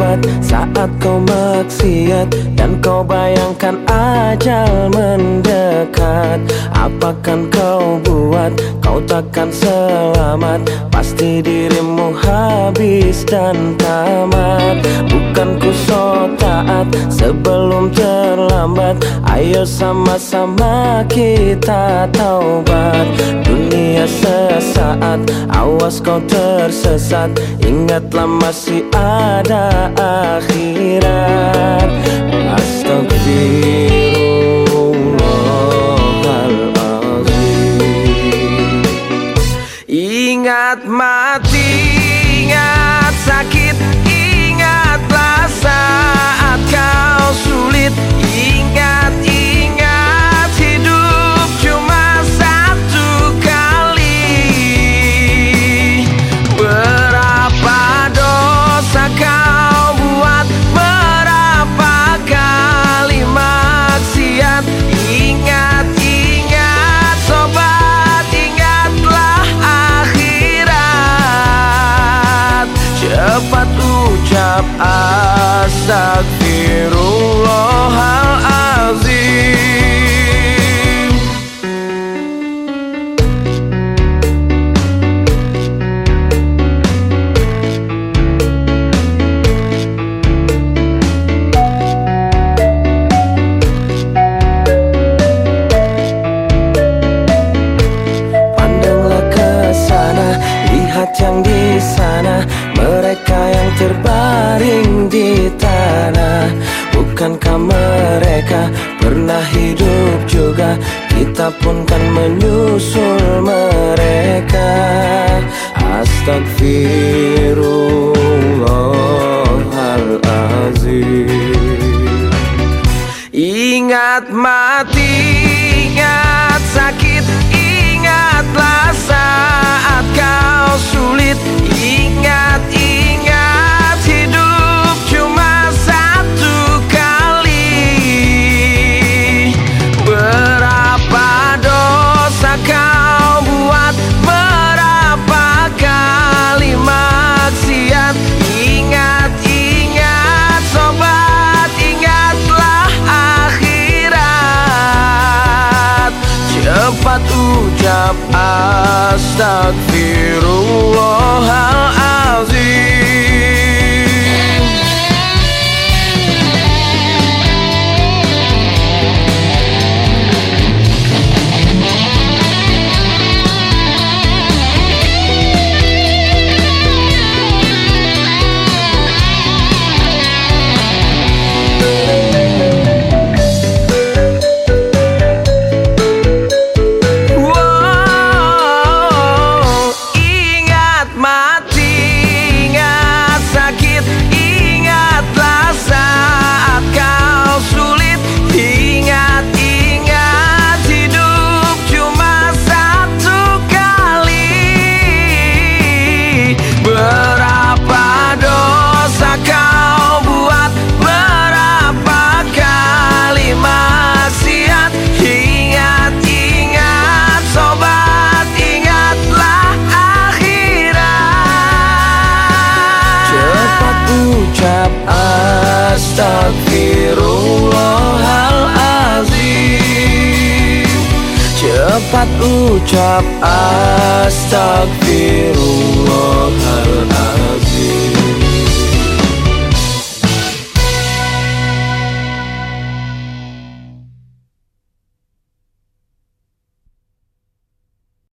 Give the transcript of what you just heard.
taubat saat kau maksiat Dan kau bayangkan ajal mendekat. Apakan kau buat, kau takkan selamat. Pasti dirimu habis dan tamat. Bukan ku so taat sebelum terlambat. Ayo sama-sama kita taubat. Dunia sesaat, awas kau tersesat Ingatlah masih ada akhirat. Astagfirullahaladzim. Ingat mati, ingat sakit Cepat ucap astagfirullahalazim Bukankah mereka pernah hidup juga? Kita pun kan menyusul mereka. Astagfirullahalazim Ingat mati, ingat sakit Ingatlah saat kau sulit Cepat ucap astagfirullahalazim astagfirullahalazim. Cepat ucap astagfirullahalazim.